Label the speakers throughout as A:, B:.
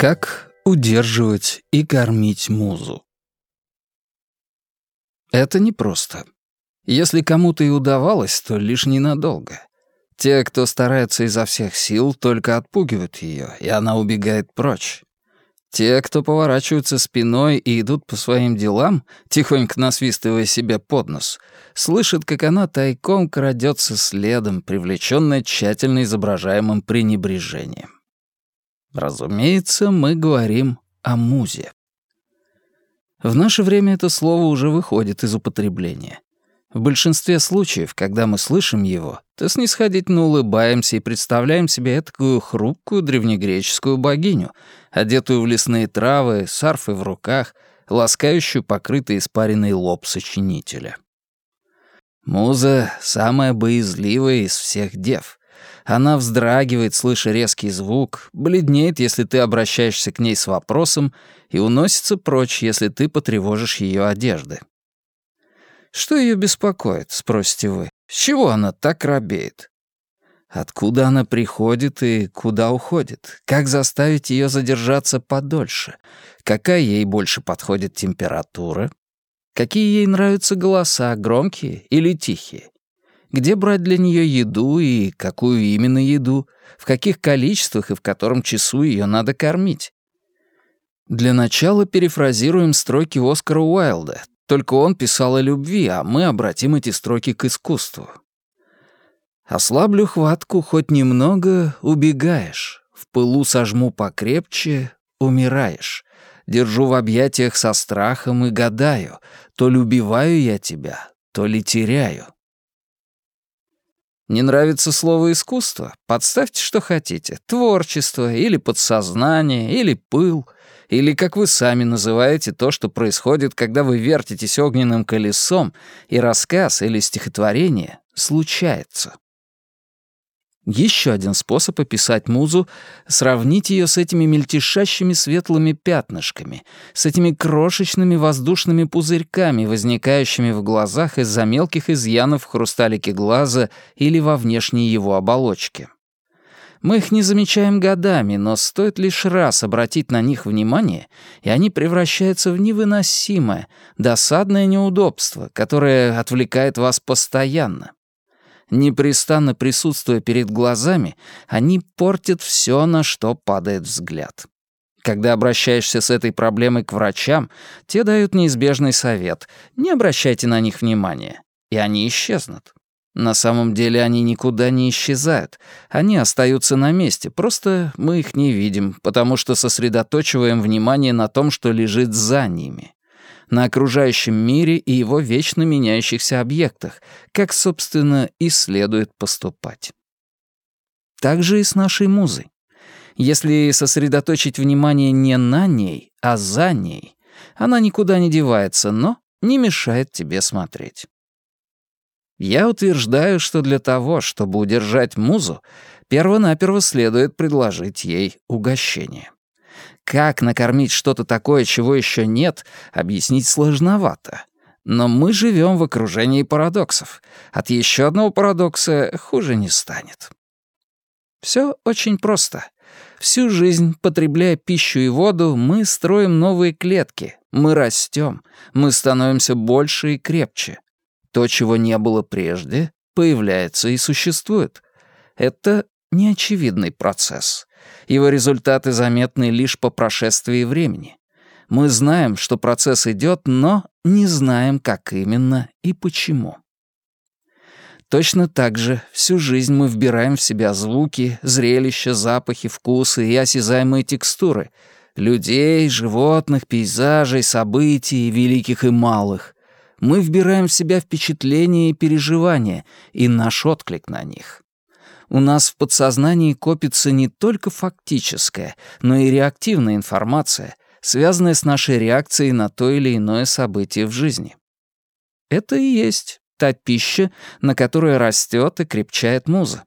A: Как удерживать и кормить музу? Это непросто. Если кому-то и удавалось, то лишь ненадолго. Те, кто старается изо всех сил, только отпугивают ее, и она убегает прочь. Те, кто поворачиваются спиной и идут по своим делам, тихонько насвистывая себе под нос, слышат, как она тайком крадется следом, привлеченная тщательно изображаемым пренебрежением. Разумеется, мы говорим о музе. В наше время это слово уже выходит из употребления. В большинстве случаев, когда мы слышим его, то снисходительно улыбаемся и представляем себе такую хрупкую древнегреческую богиню, одетую в лесные травы, с арфой в руках, ласкающую покрытый испаренный лоб сочинителя. Муза — самая боязливая из всех дев. Она вздрагивает, слыша резкий звук, бледнеет, если ты обращаешься к ней с вопросом, и уносится прочь, если ты потревожишь ее одежды. «Что ее беспокоит?» — спросите вы. «С чего она так робеет?» Откуда она приходит и куда уходит? Как заставить ее задержаться подольше? Какая ей больше подходит температура? Какие ей нравятся голоса, громкие или тихие? Где брать для нее еду и какую именно еду, в каких количествах и в котором часу ее надо кормить. Для начала перефразируем строки Оскара Уайлда. Только он писал о любви, а мы обратим эти строки к искусству. «Ослаблю хватку, хоть немного убегаешь, в пылу сожму покрепче, умираешь». Держу в объятиях со страхом и гадаю, то любиваю я тебя, то ли теряю. Не нравится слово «искусство»? Подставьте, что хотите. Творчество, или подсознание, или пыл, или, как вы сами называете, то, что происходит, когда вы вертитесь огненным колесом, и рассказ или стихотворение случается. Еще один способ описать музу — сравнить ее с этими мельтешащими светлыми пятнышками, с этими крошечными воздушными пузырьками, возникающими в глазах из-за мелких изъянов в хрусталике глаза или во внешней его оболочке. Мы их не замечаем годами, но стоит лишь раз обратить на них внимание, и они превращаются в невыносимое, досадное неудобство, которое отвлекает вас постоянно. Непрестанно присутствуя перед глазами, они портят все, на что падает взгляд. Когда обращаешься с этой проблемой к врачам, те дают неизбежный совет — не обращайте на них внимания, и они исчезнут. На самом деле они никуда не исчезают. Они остаются на месте, просто мы их не видим, потому что сосредоточиваем внимание на том, что лежит за ними на окружающем мире и его вечно меняющихся объектах, как, собственно, и следует поступать. Так же и с нашей музой. Если сосредоточить внимание не на ней, а за ней, она никуда не девается, но не мешает тебе смотреть. Я утверждаю, что для того, чтобы удержать музу, перво-наперво следует предложить ей угощение. Как накормить что-то такое, чего еще нет, объяснить сложновато. Но мы живем в окружении парадоксов. От еще одного парадокса хуже не станет. Все очень просто. Всю жизнь, потребляя пищу и воду, мы строим новые клетки, мы растем, мы становимся больше и крепче. То, чего не было прежде, появляется и существует. Это неочевидный процесс. Его результаты заметны лишь по прошествии времени. Мы знаем, что процесс идет, но не знаем, как именно и почему. Точно так же всю жизнь мы вбираем в себя звуки, зрелища, запахи, вкусы и осязаемые текстуры людей, животных, пейзажей, событий, великих и малых. Мы вбираем в себя впечатления и переживания и наш отклик на них у нас в подсознании копится не только фактическая, но и реактивная информация, связанная с нашей реакцией на то или иное событие в жизни. Это и есть та пища, на которой растет и крепчает муза.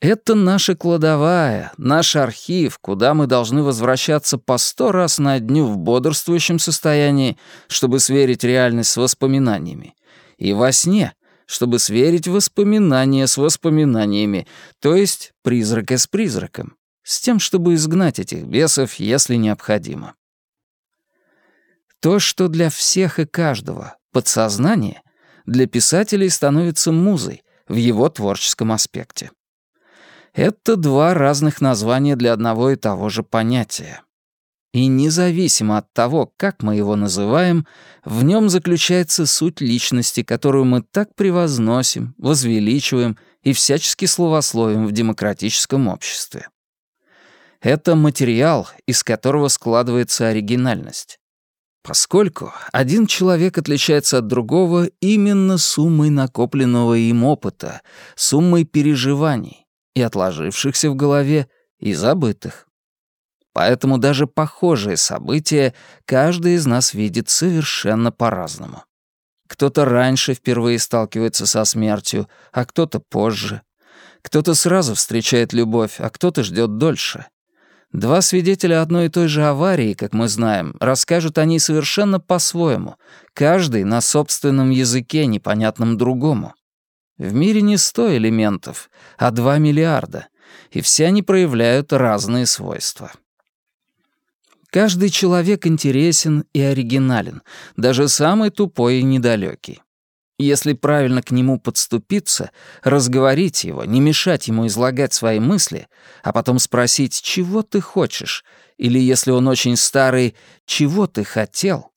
A: Это наша кладовая, наш архив, куда мы должны возвращаться по сто раз на дню в бодрствующем состоянии, чтобы сверить реальность с воспоминаниями. И во сне, чтобы сверить воспоминания с воспоминаниями, то есть призрака с призраком. с тем, чтобы изгнать этих бесов, если необходимо. То, что для всех и каждого подсознание, для писателей становится музой в его творческом аспекте. Это два разных названия для одного и того же понятия. И независимо от того, как мы его называем, в нем заключается суть личности, которую мы так превозносим, возвеличиваем и всячески словословим в демократическом обществе. Это материал, из которого складывается оригинальность. Поскольку один человек отличается от другого именно суммой накопленного им опыта, суммой переживаний, и отложившихся в голове, и забытых. Поэтому даже похожие события каждый из нас видит совершенно по-разному. Кто-то раньше впервые сталкивается со смертью, а кто-то позже. Кто-то сразу встречает любовь, а кто-то ждет дольше. Два свидетеля одной и той же аварии, как мы знаем, расскажут о ней совершенно по-своему, каждый на собственном языке, непонятном другому. В мире не сто элементов, а два миллиарда, и все они проявляют разные свойства. Каждый человек интересен и оригинален, даже самый тупой и недалекий. Если правильно к нему подступиться, разговорить его, не мешать ему излагать свои мысли, а потом спросить, чего ты хочешь, или, если он очень старый, чего ты хотел,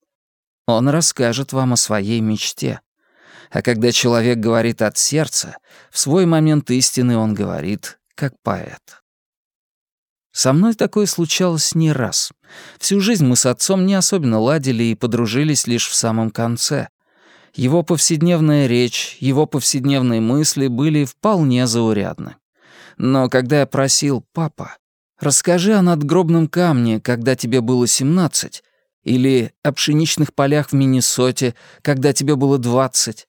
A: он расскажет вам о своей мечте. А когда человек говорит от сердца, в свой момент истины он говорит, как поэт. Со мной такое случалось не раз. Всю жизнь мы с отцом не особенно ладили и подружились лишь в самом конце. Его повседневная речь, его повседневные мысли были вполне заурядны. Но когда я просил «папа, расскажи о надгробном камне, когда тебе было семнадцать», или о пшеничных полях в Миннесоте, когда тебе было двадцать,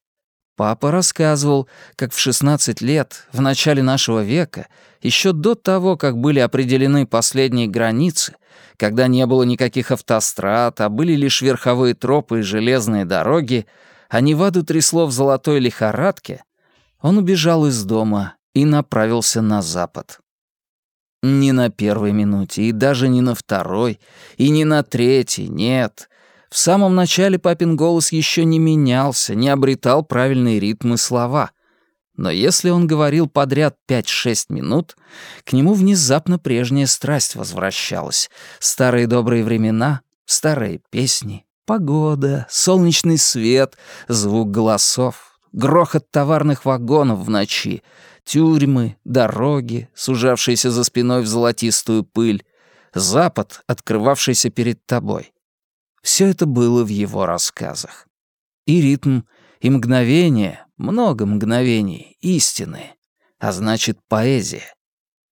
A: Папа рассказывал, как в 16 лет, в начале нашего века, еще до того, как были определены последние границы, когда не было никаких автострад, а были лишь верховые тропы и железные дороги, а Неваду трясло в золотой лихорадке, он убежал из дома и направился на запад. Не на первой минуте, и даже не на второй, и не на третьей, нет. В самом начале папин голос еще не менялся, не обретал правильные ритмы слова. Но если он говорил подряд 5-6 минут, к нему внезапно прежняя страсть возвращалась. Старые добрые времена, старые песни, погода, солнечный свет, звук голосов, грохот товарных вагонов в ночи, тюрьмы, дороги, сужавшиеся за спиной в золотистую пыль, запад, открывавшийся перед тобой — все это было в его рассказах. И ритм, и мгновение, много мгновений, истины, а значит, поэзия.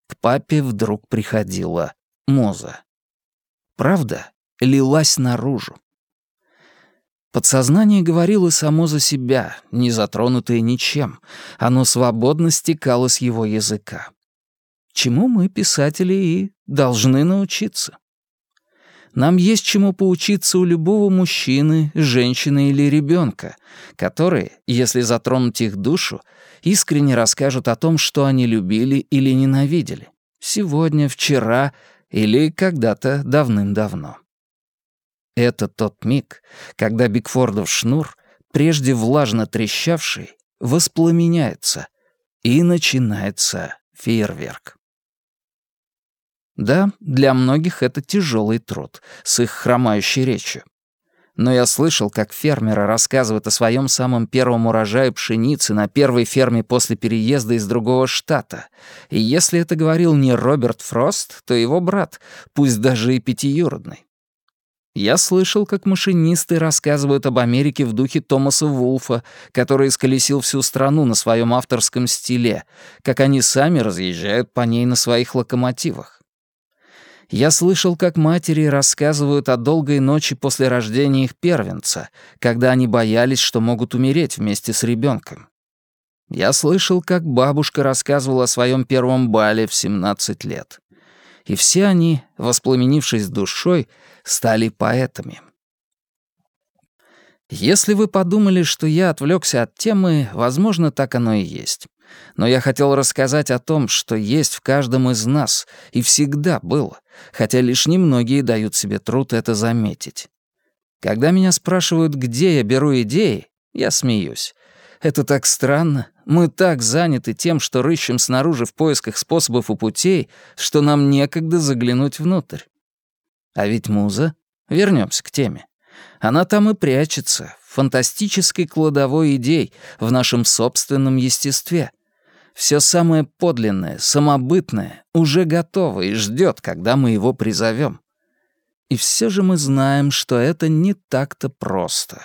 A: К папе вдруг приходила муза. Правда лилась наружу. Подсознание говорило само за себя, не затронутое ничем. Оно свободно стекало с его языка. Чему мы, писатели, и должны научиться. Нам есть чему поучиться у любого мужчины, женщины или ребенка, которые, если затронуть их душу, искренне расскажут о том, что они любили или ненавидели. Сегодня, вчера или когда-то давным-давно. Это тот миг, когда Бигфордов шнур, прежде влажно трещавший, воспламеняется, и начинается фейерверк. Да, для многих это тяжелый труд, с их хромающей речью. Но я слышал, как фермеры рассказывают о своем самом первом урожае пшеницы на первой ферме после переезда из другого штата. И если это говорил не Роберт Фрост, то его брат, пусть даже и пятиюродный. Я слышал, как машинисты рассказывают об Америке в духе Томаса Вулфа, который исколесил всю страну на своем авторском стиле, как они сами разъезжают по ней на своих локомотивах. Я слышал, как матери рассказывают о долгой ночи после рождения их первенца, когда они боялись, что могут умереть вместе с ребенком. Я слышал, как бабушка рассказывала о своем первом бале в 17 лет. И все они, воспламенившись душой, стали поэтами. Если вы подумали, что я отвлекся от темы, возможно, так оно и есть. Но я хотел рассказать о том, что есть в каждом из нас и всегда было, хотя лишь немногие дают себе труд это заметить. Когда меня спрашивают, где я беру идеи, я смеюсь. Это так странно. Мы так заняты тем, что рыщем снаружи в поисках способов и путей, что нам некогда заглянуть внутрь. А ведь муза... Вернемся к теме. Она там и прячется, в фантастической кладовой идей, в нашем собственном естестве. Все самое подлинное, самобытное уже готово и ждет, когда мы его призовем. И все же мы знаем, что это не так-то просто.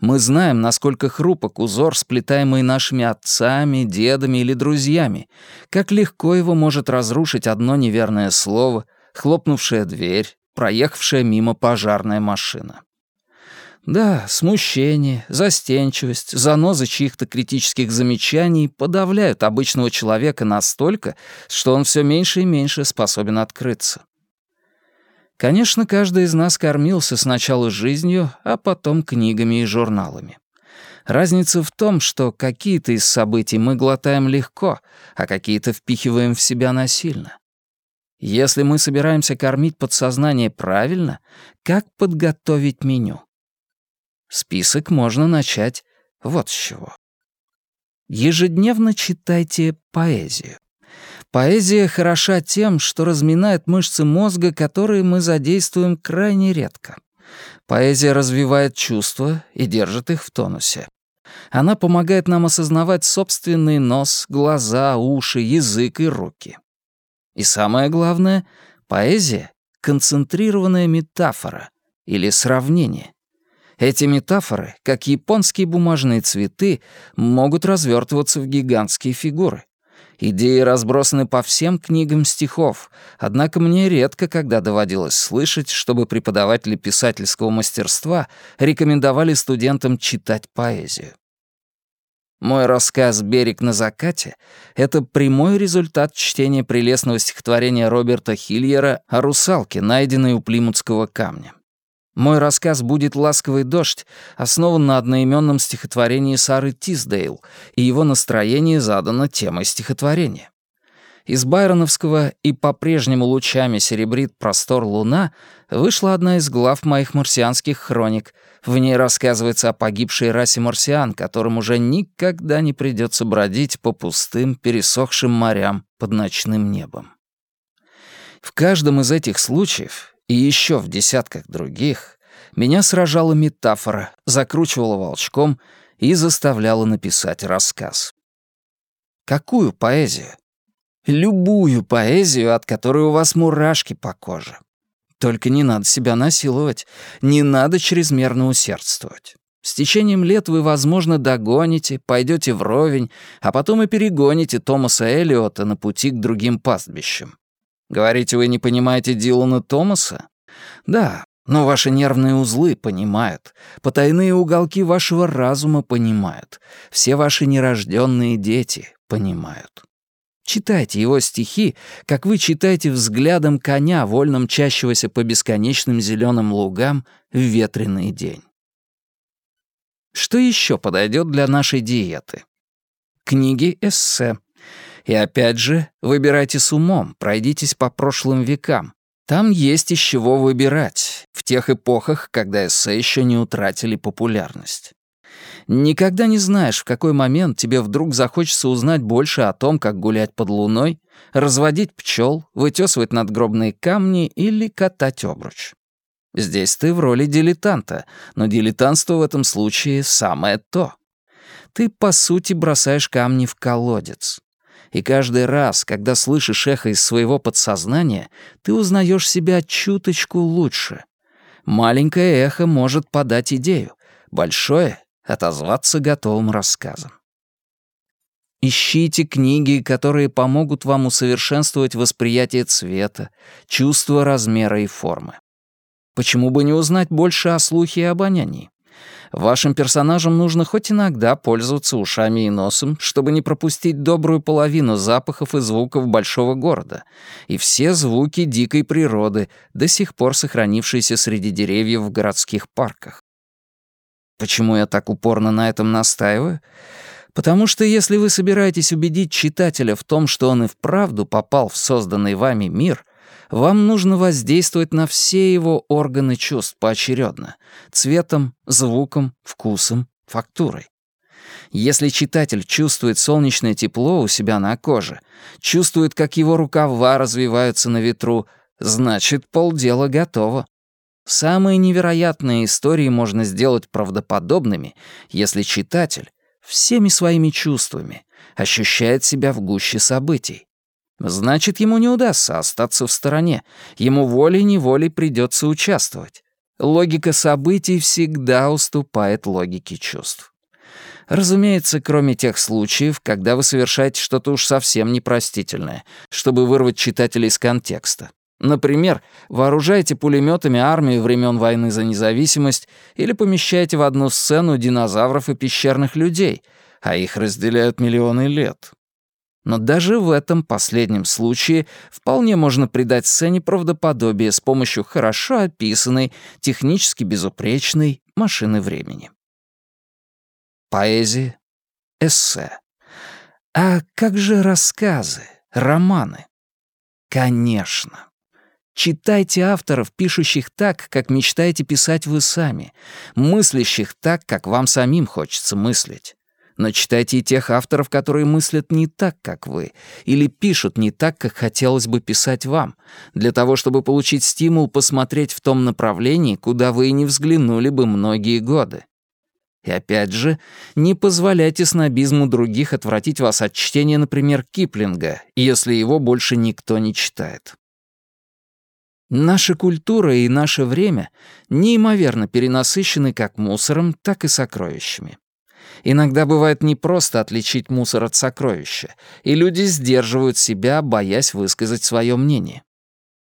A: Мы знаем, насколько хрупок узор, сплетаемый нашими отцами, дедами или друзьями, как легко его может разрушить одно неверное слово, хлопнувшая дверь, проехавшая мимо пожарная машина. Да, смущение, застенчивость, занозы чьих-то критических замечаний подавляют обычного человека настолько, что он все меньше и меньше способен открыться. Конечно, каждый из нас кормился сначала жизнью, а потом книгами и журналами. Разница в том, что какие-то из событий мы глотаем легко, а какие-то впихиваем в себя насильно. Если мы собираемся кормить подсознание правильно, как подготовить меню? Список можно начать вот с чего. Ежедневно читайте поэзию. Поэзия хороша тем, что разминает мышцы мозга, которые мы задействуем крайне редко. Поэзия развивает чувства и держит их в тонусе. Она помогает нам осознавать собственный нос, глаза, уши, язык и руки. И самое главное, поэзия — концентрированная метафора или сравнение. Эти метафоры, как японские бумажные цветы, могут развертываться в гигантские фигуры. Идеи разбросаны по всем книгам стихов, однако мне редко когда доводилось слышать, чтобы преподаватели писательского мастерства рекомендовали студентам читать поэзию. Мой рассказ «Берег на закате» — это прямой результат чтения прелестного стихотворения Роберта Хильера о русалке, найденной у Плимутского камня. Мой рассказ «Будет ласковый дождь» основан на одноименном стихотворении Сары Тиздейл, и его настроение задано темой стихотворения. Из байроновского «И по-прежнему лучами серебрит простор луна» вышла одна из глав моих марсианских хроник. В ней рассказывается о погибшей расе марсиан, которым уже никогда не придется бродить по пустым, пересохшим морям под ночным небом. В каждом из этих случаев и еще в десятках других меня сражала метафора, закручивала волчком и заставляла написать рассказ. Какую поэзию? Любую поэзию, от которой у вас мурашки по коже. Только не надо себя насиловать, не надо чрезмерно усердствовать. С течением лет вы, возможно, догоните, пойдете вровень, а потом и перегоните Томаса Эллиота на пути к другим пастбищам. Говорите, вы не понимаете Дилана Томаса? Да, но ваши нервные узлы понимают, потайные уголки вашего разума понимают, все ваши нерожденные дети понимают. Читайте его стихи, как вы читаете взглядом коня, вольно мчащегося по бесконечным зеленым лугам в ветреный день. Что еще подойдет для нашей диеты? Книги-эссе, и опять же, выбирайте с умом, пройдитесь по прошлым векам. Там есть из чего выбирать, в тех эпохах, когда эссе еще не утратили популярность. Никогда не знаешь, в какой момент тебе вдруг захочется узнать больше о том, как гулять под луной, разводить пчел, вытесывать надгробные камни или катать обруч. Здесь ты в роли дилетанта, но дилетантство в этом случае самое то. Ты, по сути, бросаешь камни в колодец. И каждый раз, когда слышишь эхо из своего подсознания, ты узнаешь себя чуточку лучше. Маленькое эхо может подать идею, большое — отозваться готовым рассказом. Ищите книги, которые помогут вам усовершенствовать восприятие цвета, чувство размера и формы. Почему бы не узнать больше о слухе и обонянии? Вашим персонажам нужно хоть иногда пользоваться ушами и носом, чтобы не пропустить добрую половину запахов и звуков большого города и все звуки дикой природы, до сих пор сохранившиеся среди деревьев в городских парках. Почему я так упорно на этом настаиваю? Потому что если вы собираетесь убедить читателя в том, что он и вправду попал в созданный вами мир, вам нужно воздействовать на все его органы чувств поочередно — цветом, звуком, вкусом, фактурой. Если читатель чувствует солнечное тепло у себя на коже, чувствует, как его рукава развиваются на ветру, значит, полдела готово. Самые невероятные истории можно сделать правдоподобными, если читатель всеми своими чувствами ощущает себя в гуще событий. Значит, ему не удастся остаться в стороне, ему волей-неволей придется участвовать. Логика событий всегда уступает логике чувств. Разумеется, кроме тех случаев, когда вы совершаете что-то уж совсем непростительное, чтобы вырвать читателя из контекста. Например, вооружаете пулеметами армию времен войны за независимость или помещаете в одну сцену динозавров и пещерных людей, а их разделяют миллионы лет. Но даже в этом последнем случае вполне можно придать сцене правдоподобие с помощью хорошо описанной, технически безупречной машины времени. Поэзия, эссе. А как же рассказы, романы? Конечно. Читайте авторов, пишущих так, как мечтаете писать вы сами, мыслящих так, как вам самим хочется мыслить. Но читайте и тех авторов, которые мыслят не так, как вы, или пишут не так, как хотелось бы писать вам, для того, чтобы получить стимул посмотреть в том направлении, куда вы и не взглянули бы многие годы. И опять же, не позволяйте снобизму других отвратить вас от чтения, например, Киплинга, если его больше никто не читает. Наша культура и наше время неимоверно перенасыщены как мусором, так и сокровищами. Иногда бывает непросто отличить мусор от сокровища, и люди сдерживают себя, боясь высказать свое мнение.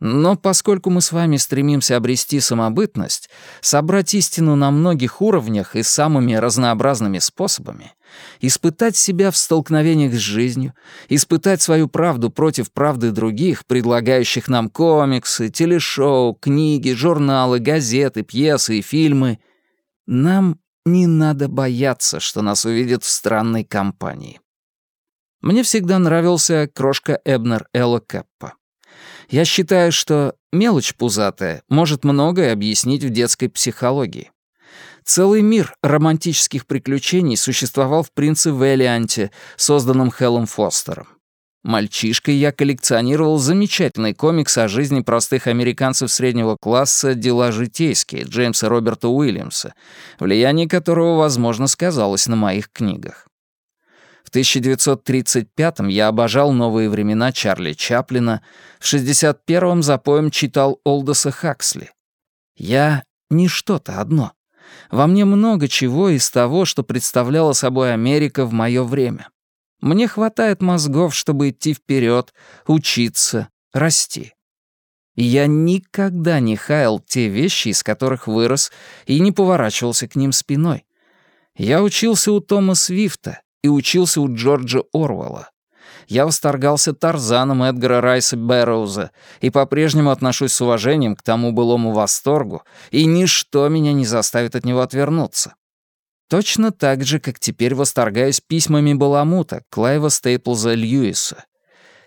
A: Но поскольку мы с вами стремимся обрести самобытность, собрать истину на многих уровнях и самыми разнообразными способами, испытать себя в столкновениях с жизнью, испытать свою правду против правды других, предлагающих нам комиксы, телешоу, книги, журналы, газеты, пьесы и фильмы, нам не надо бояться, что нас увидят в странной компании. Мне всегда нравился крошка Эбнер Элла Кэппа. Я считаю, что мелочь пузатая может многое объяснить в детской психологии. Целый мир романтических приключений существовал в «Принце Вэллианте», созданном Хеллом Фостером. Мальчишкой я коллекционировал замечательный комикс о жизни простых американцев среднего класса «Дела житейские» Джеймса Роберта Уильямса, влияние которого, возможно, сказалось на моих книгах. В 1935-м я обожал «Новые времена» Чарли Чаплина, в 61-м за поем читал Олдоса Хаксли. Я не что-то одно. Во мне много чего из того, что представляла собой Америка в мое время. Мне хватает мозгов, чтобы идти вперед, учиться, расти. Я никогда не хаял те вещи, из которых вырос, и не поворачивался к ним спиной. Я учился у Тома Свифта, и учился у Джорджа Орвелла. Я восторгался Тарзаном Эдгара Райса Бэрроуза и по-прежнему отношусь с уважением к тому былому восторгу, и ничто меня не заставит от него отвернуться. Точно так же, как теперь восторгаюсь письмами Баламута, Клайва Стейплза Льюиса.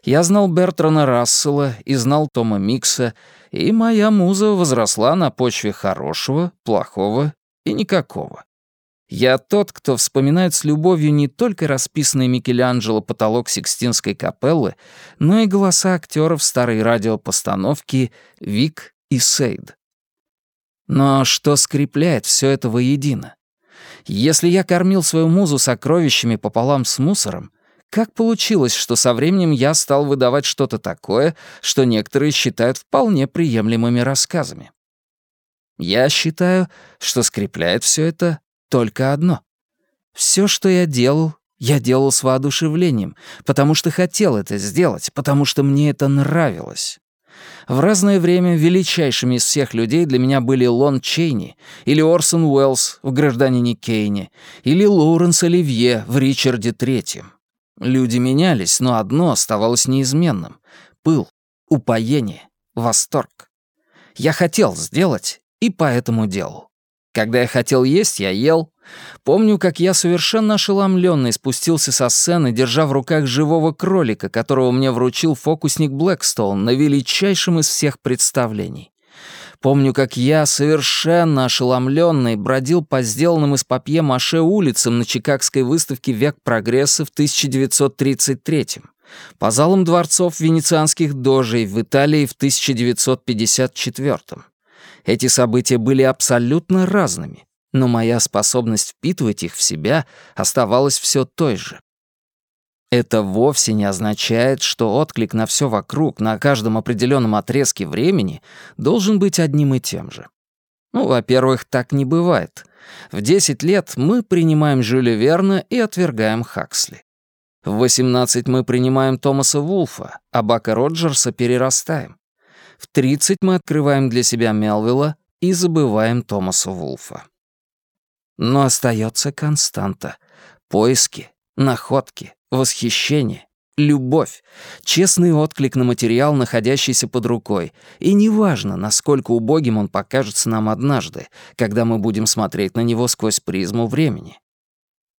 A: Я знал Бертрана Рассела и знал Тома Микса, и моя муза возросла на почве хорошего, плохого и никакого. Я тот, кто вспоминает с любовью не только расписанный Микеланджело потолок Сикстинской капеллы, но и голоса актеров старой радиопостановки «Вик» и «Сейд». Но что скрепляет все это воедино? Если я кормил свою музу сокровищами пополам с мусором, как получилось, что со временем я стал выдавать что-то такое, что некоторые считают вполне приемлемыми рассказами? Я считаю, что скрепляет все это только одно. Все, что я делал, я делал с воодушевлением, потому что хотел это сделать, потому что мне это нравилось. В разное время величайшими из всех людей для меня были Лон Чейни или Орсон Уэллс в «Гражданине Кейне» или Лоуренс Оливье в «Ричарде Третьем». Люди менялись, но одно оставалось неизменным — пыл, упоение, восторг. Я хотел сделать и поэтому делал. Когда я хотел есть, я ел. Помню, как я совершенно ошеломленный спустился со сцены, держа в руках живого кролика, которого мне вручил фокусник Блэкстоун на величайшем из всех представлений. Помню, как я, совершенно ошеломленный, бродил по сделанным из папье-маше улицам на Чикагской выставке «Век прогресса» в 1933 -м, по залам дворцов венецианских дожей в Италии в 1954 -м. Эти события были абсолютно разными, но моя способность впитывать их в себя оставалась все той же. Это вовсе не означает, что отклик на все вокруг на каждом определенном отрезке времени должен быть одним и тем же. Ну, во-первых, так не бывает. В 10 лет мы принимаем Жюля Верна и отвергаем Хаксли. В 18 мы принимаем Томаса Вулфа, а Бака Роджерса перерастаем. В 30 мы открываем для себя Мелвилла и забываем Томаса Вулфа. Но остается константа — поиски, находки, восхищение, любовь, честный отклик на материал, находящийся под рукой, и неважно, насколько убогим он покажется нам однажды, когда мы будем смотреть на него сквозь призму времени.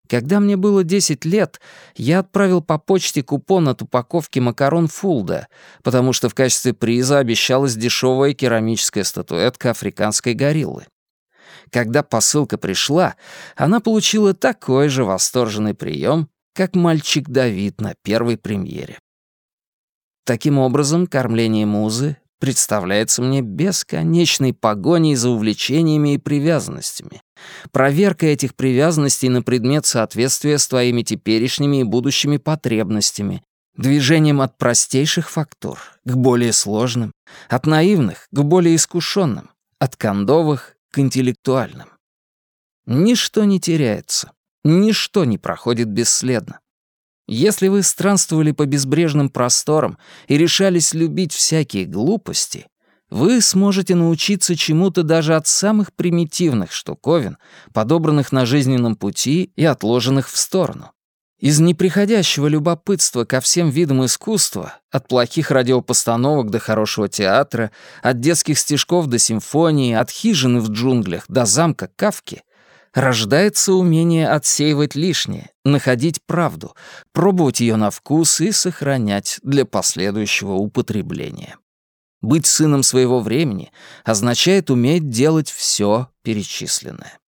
A: Когда мне было 10 лет, я отправил по почте купон от упаковки макарон Фулда, потому что в качестве приза обещалась дешевая керамическая статуэтка африканской гориллы. Когда посылка пришла, она получила такой же восторженный прием, как мальчик Давид на первой премьере. Таким образом, кормление музы представляется мне бесконечной погоней за увлечениями и привязанностями, проверкой этих привязанностей на предмет соответствия с твоими теперешними и будущими потребностями, движением от простейших фактур к более сложным, от наивных к более искушенным, от кондовых к интеллектуальным. Ничто не теряется, ничто не проходит бесследно. Если вы странствовали по безбрежным просторам и решались любить всякие глупости, вы сможете научиться чему-то даже от самых примитивных штуковин, подобранных на жизненном пути и отложенных в сторону. Из неприходящего любопытства ко всем видам искусства, от плохих радиопостановок до хорошего театра, от детских стишков до симфонии, от хижины в джунглях до замка Кавки, рождается умение отсеивать лишнее, находить правду, пробовать ее на вкус и сохранять для последующего употребления. Быть сыном своего времени означает уметь делать все перечисленное.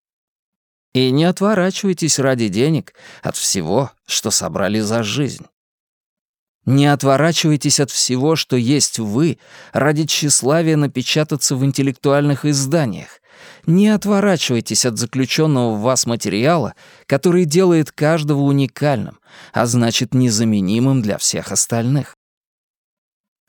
A: И не отворачивайтесь ради денег от всего, что собрали за жизнь. Не отворачивайтесь от всего, что есть вы, ради тщеславия напечататься в интеллектуальных изданиях, не отворачивайтесь от заключенного в вас материала, который делает каждого уникальным, а значит незаменимым для всех остальных.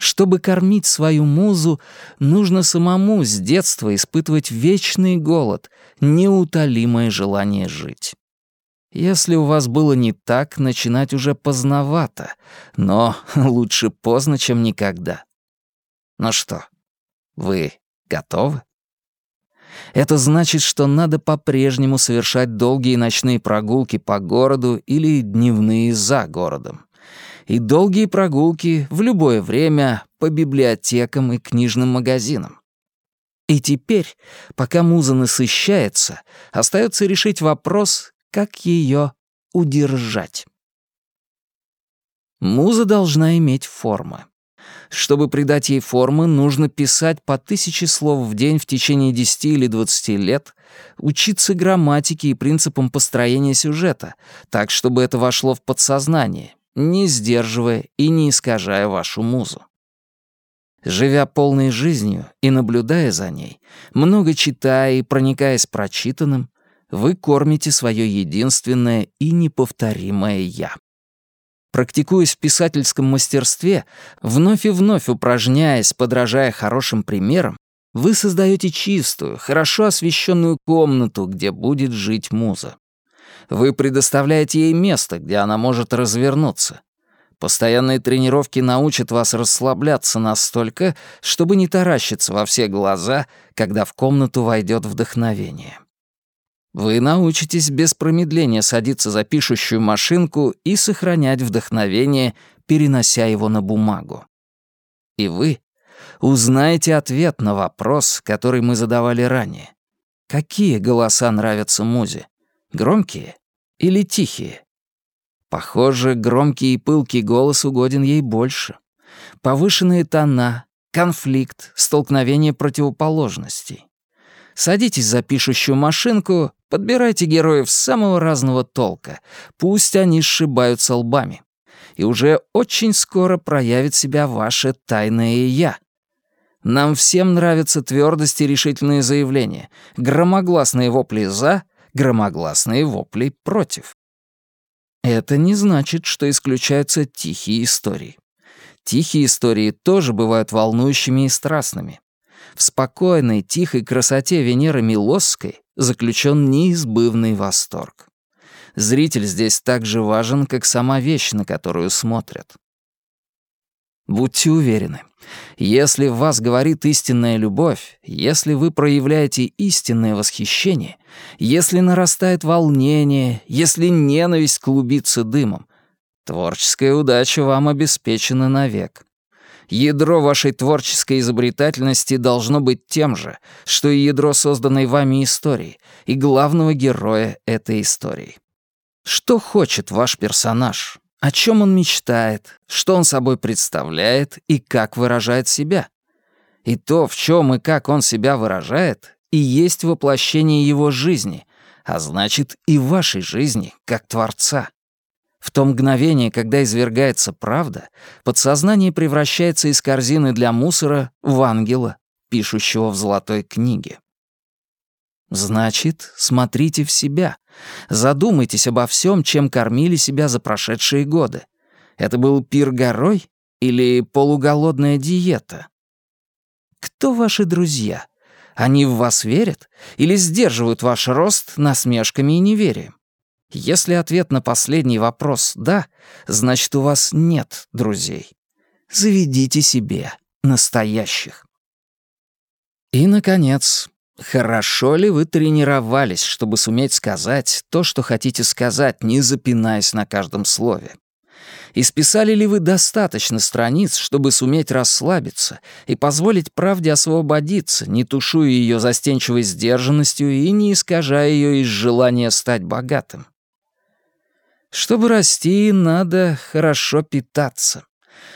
A: Чтобы кормить свою музу, нужно самому с детства испытывать вечный голод, неутолимое желание жить. Если у вас было не так, начинать уже поздновато, но лучше поздно, чем никогда. Ну что, вы готовы? Это значит, что надо по-прежнему совершать долгие ночные прогулки по городу или дневные за городом. И долгие прогулки в любое время по библиотекам и книжным магазинам. И теперь, пока муза насыщается, остается решить вопрос, как ее удержать. Муза должна иметь формы. Чтобы придать ей формы, нужно писать по тысяче слов в день в течение 10 или 20 лет, учиться грамматике и принципам построения сюжета, так, чтобы это вошло в подсознание, не сдерживая и не искажая вашу музу. Живя полной жизнью и наблюдая за ней, много читая и проникаясь прочитанным, вы кормите свое единственное и неповторимое «я». Практикуясь в писательском мастерстве, вновь и вновь упражняясь, подражая хорошим примерам, вы создаете чистую, хорошо освещенную комнату, где будет жить муза. Вы предоставляете ей место, где она может развернуться. Постоянные тренировки научат вас расслабляться настолько, чтобы не таращиться во все глаза, когда в комнату войдет вдохновение. Вы научитесь без промедления садиться за пишущую машинку и сохранять вдохновение, перенося его на бумагу. И вы узнаете ответ на вопрос, который мы задавали ранее. Какие голоса нравятся музе? Громкие или тихие? Похоже, громкий и пылкий голос угоден ей больше. Повышенные тона, конфликт, столкновение противоположностей. Садитесь за пишущую машинку, подбирайте героев самого разного толка, пусть они сшибаются лбами. И уже очень скоро проявит себя ваше тайное «я». Нам всем нравятся твердость и решительные заявления, громогласные вопли «за», громогласные вопли «против». Это не значит, что исключаются тихие истории. Тихие истории тоже бывают волнующими и страстными. В спокойной, тихой красоте Венеры Милосской заключен неизбывный восторг. Зритель здесь так же важен, как сама вещь, на которую смотрят. Будьте уверены, если в вас говорит истинная любовь, если вы проявляете истинное восхищение, если нарастает волнение, если ненависть клубится дымом, творческая удача вам обеспечена навек. Ядро вашей творческой изобретательности должно быть тем же, что и ядро созданной вами истории, и главного героя этой истории. Что хочет ваш персонаж? О чем он мечтает? Что он собой представляет и как выражает себя? И то, в чем и как он себя выражает, и есть воплощение его жизни, а значит и вашей жизни, как Творца. В то мгновение, когда извергается правда, подсознание превращается из корзины для мусора в ангела, пишущего в золотой книге. Значит, смотрите в себя. Задумайтесь обо всем, чем кормили себя за прошедшие годы. Это был пир горой или полуголодная диета? Кто ваши друзья? Они в вас верят или сдерживают ваш рост насмешками и неверием? Если ответ на последний вопрос «да», значит, у вас нет друзей. Заведите себе настоящих. И, наконец, хорошо ли вы тренировались, чтобы суметь сказать то, что хотите сказать, не запинаясь на каждом слове? Исписали ли вы достаточно страниц, чтобы суметь расслабиться и позволить правде освободиться, не тушуя ее застенчивой сдержанностью и не искажая ее из желания стать богатым? Чтобы расти, надо хорошо питаться.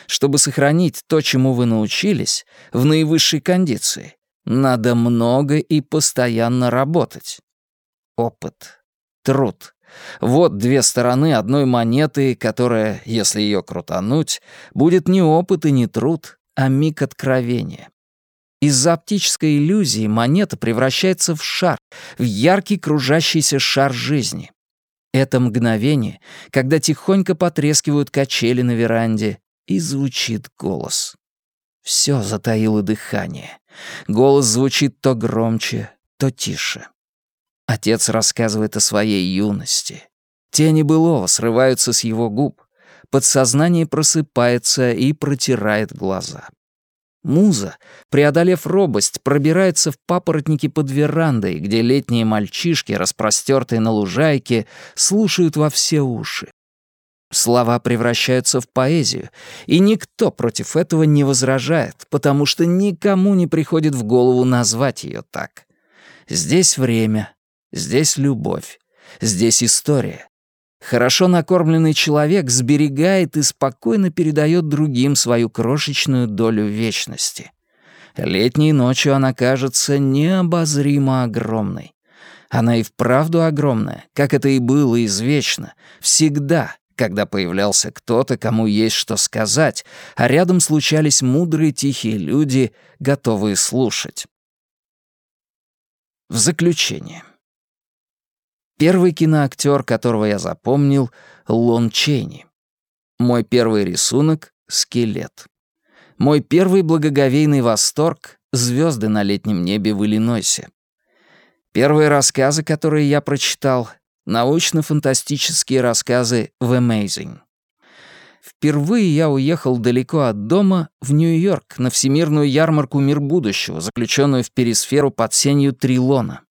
A: Чтобы сохранить то, чему вы научились, в наивысшей кондиции, надо много и постоянно работать. Опыт, труд. Вот две стороны одной монеты, которая, если ее крутануть, будет не опыт и не труд, а миг откровения. Из-за оптической иллюзии монета превращается в шар, в яркий кружащийся шар жизни. Это мгновение, когда тихонько потрескивают качели на веранде, и звучит голос. Все затаило дыхание. Голос звучит то громче, то тише. Отец рассказывает о своей юности. Тени былого срываются с его губ. Подсознание просыпается и протирает глаза. Муза, преодолев робость, пробирается в папоротники под верандой, где летние мальчишки, распростертые на лужайке, слушают во все уши. Слова превращаются в поэзию, и никто против этого не возражает, потому что никому не приходит в голову назвать ее так. Здесь время, здесь любовь, здесь история, Хорошо накормленный человек сберегает и спокойно передает другим свою крошечную долю вечности. Летней ночью она кажется необозримо огромной. Она и вправду огромная, как это и было извечно, всегда, когда появлялся кто-то, кому есть что сказать, а рядом случались мудрые тихие люди, готовые слушать. В заключение. Первый киноактер, которого я запомнил, — Лон Чейни. Мой первый рисунок — скелет. Мой первый благоговейный восторг — звезды на летнем небе в Иллинойсе. Первые рассказы, которые я прочитал — научно-фантастические рассказы в Amazing. Впервые я уехал далеко от дома, в Нью-Йорк, на всемирную ярмарку «Мир будущего», заключенную в перисферу под сенью Трилона.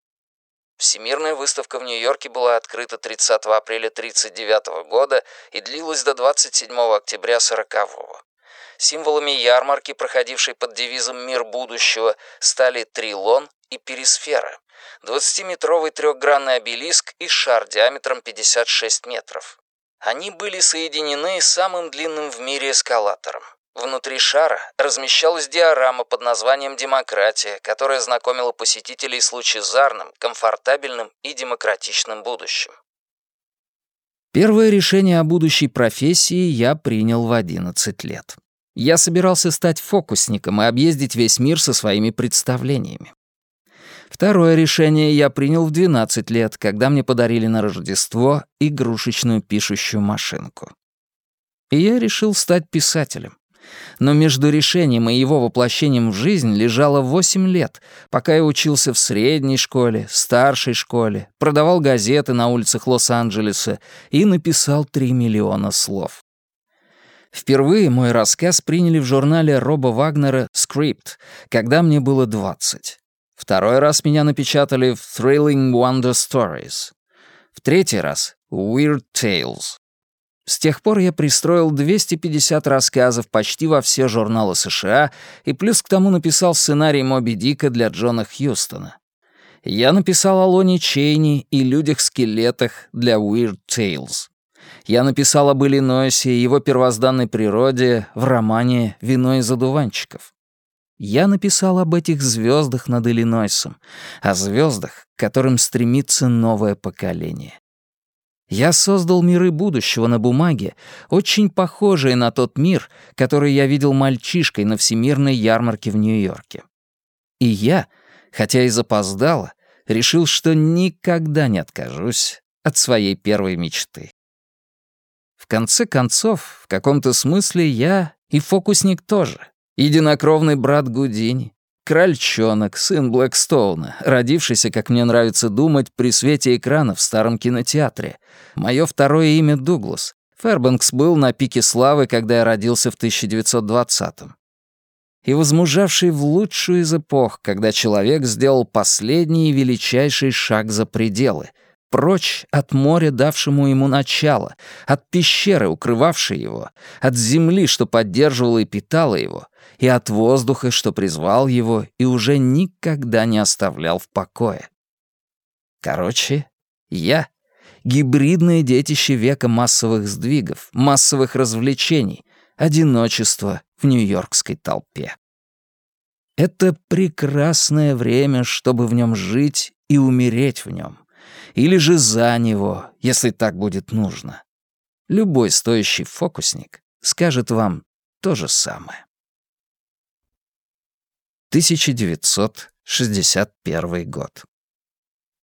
A: Всемирная выставка в Нью-Йорке была открыта 30 апреля 1939 года и длилась до 27 октября 1940 года. Символами ярмарки, проходившей под девизом «Мир будущего», стали трилон и перисфера, 20-метровый трехгранный обелиск и шар диаметром 56 метров. Они были соединены самым длинным в мире эскалатором. Внутри шара размещалась диорама под названием «Демократия», которая знакомила посетителей с лучезарным, комфортабельным и демократичным будущим. Первое решение о будущей профессии я принял в 11 лет. Я собирался стать фокусником и объездить весь мир со своими представлениями. Второе решение я принял в 12 лет, когда мне подарили на Рождество игрушечную пишущую машинку. И я решил стать писателем. Но между решением и его воплощением в жизнь лежало 8 лет, пока я учился в средней школе, старшей школе, продавал газеты на улицах Лос-Анджелеса и написал 3 миллиона слов. Впервые мой рассказ приняли в журнале Роба Вагнера «Скрипт», когда мне было 20. Второй раз меня напечатали в Thrilling Wonder Stories. В третий раз — Weird Tales. С тех пор я пристроил 250 рассказов почти во все журналы США и плюс к тому написал сценарий «Моби Дика» для Джона Хьюстона. Я написал о Лоне Чейни и людях-скелетах для Weird Tales. Я написал об Иллинойсе и его первозданной природе в романе «Вино из одуванчиков». Я написал об этих звездах над Иллинойсом, о звездах, к которым стремится новое поколение. Я создал миры будущего на бумаге, очень похожие на тот мир, который я видел мальчишкой на всемирной ярмарке в Нью-Йорке. И я, хотя и запоздало, решил, что никогда не откажусь от своей первой мечты. В конце концов, в каком-то смысле я и фокусник тоже, единокровный брат Гудини, Крольчонок, сын Блэкстоуна, родившийся, как мне нравится думать, при свете экрана в старом кинотеатре. Мое второе имя Дуглас. Фэрбанкс был на пике славы, когда я родился в 1920-м. И возмужавший в лучшую из эпох, когда человек сделал последний и величайший шаг за пределы, прочь от моря, давшему ему начало, от пещеры, укрывавшей его, от земли, что поддерживала и питала его — и от воздуха, что призвал его и уже никогда не оставлял в покое. Короче, я — гибридное детище века массовых сдвигов, массовых развлечений, одиночества в нью-йоркской толпе. Это прекрасное время, чтобы в нем жить и умереть в нем. Или же за него, если так будет нужно. Любой стоящий фокусник скажет вам то же самое. 1961 год.